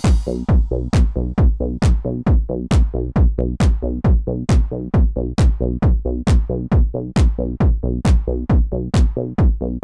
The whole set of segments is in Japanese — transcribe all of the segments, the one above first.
Thank you.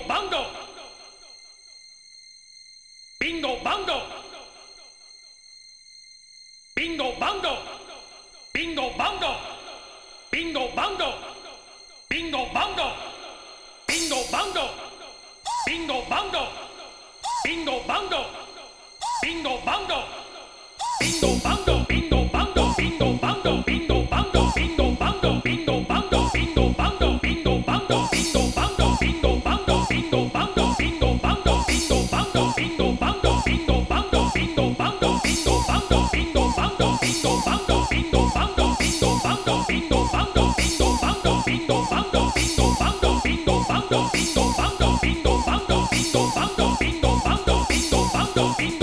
ゴバンゴビンゴバンゴビンゴバンゴビンゴバンゴビンゴバンゴビンゴバンゴビンゴバンゴビンゴバンゴビンゴバンゴビンゴバンゴビンゴバンゴビンゴバンゴビンゴバンゴビンゴバンゴビンゴバンゴビンゴバンゴビンゴバンゴビンゴバンゴビンゴバンゴビンゴ Don't be